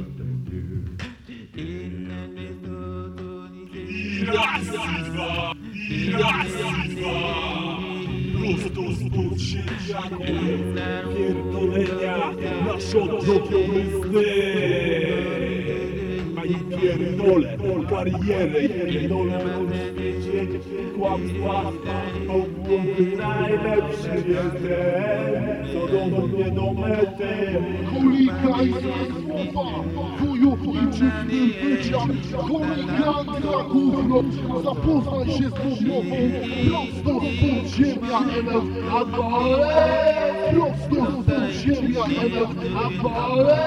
I dwa. Prosto z podziemia pierdolenia nasz odrobiony styl. A i pierdolę karierę, pierdolę świecie kłamstwa. To byłoby najlepszy jestem, co do mnie do mety. Chuligańskie słowa, chuju ojczystym bycia Chuliganka gówno, zapoznaj się z rozmową Prosto z podziemia MF Abale Prosto z podziemia MF Abale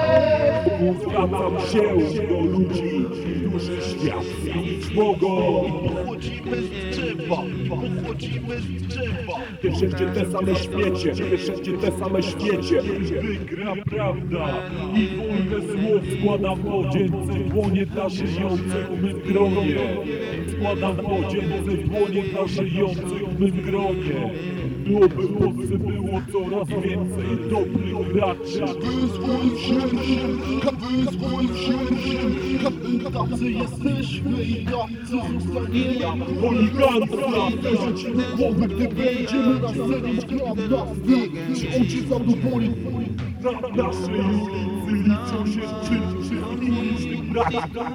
Zwracam się do ludzi, którzy świat zmienić mogą. Pochodzimy z drzewa, pochodzimy z drzewa. Ty wszędzie te same świecie, ty wszędzie te same świecie. Wygra prawda i wolne zło składam młodzieńcy dłonie dla żyjących w mym gronie. Składam młodzieńcy dłonie dla żyjących w mym gronie. Byłoby mocy, było coraz więcej dobrych graczy. Wyzwól w sierszym, wyzwól w sierszym Tacy jesteśmy i tacy zostaniemy Oligancja! Wierzyć w głowy, gdy będziemy na scenie prawda Wy, czy ojciec zadowoli Na naszej ulicy liczą się braci.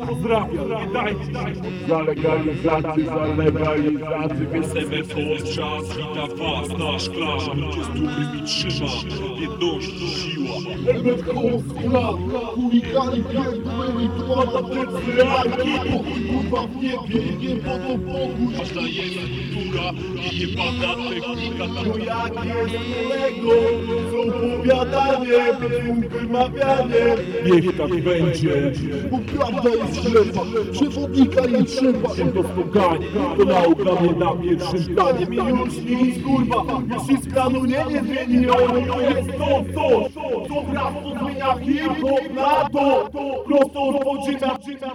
Pozdrawiam, nie dajcie się. Za legalizację, za legalizację. SMF czas wita was, nasz klan. Ludzie z którymi trzyma jedności siła. Emet Hołowska, chuligani pierdoleni Dwa tecy rajki, pokój kurwa w niebie Niebo do pokój Ważna jest kultura i jebana technika. No jak jest kolego, z opowiadaniem, wymawianiem. Niech tak będzie. Bo prawda jest ślepa, przewodnika nie trzeba To spokojnie, to nauka mnie na pierwszym planie Mi już nic kurwa, już się z planu nie, nie zmieni to jest to, to, to prawo zmienia hip-hop na to Prosto od podziemia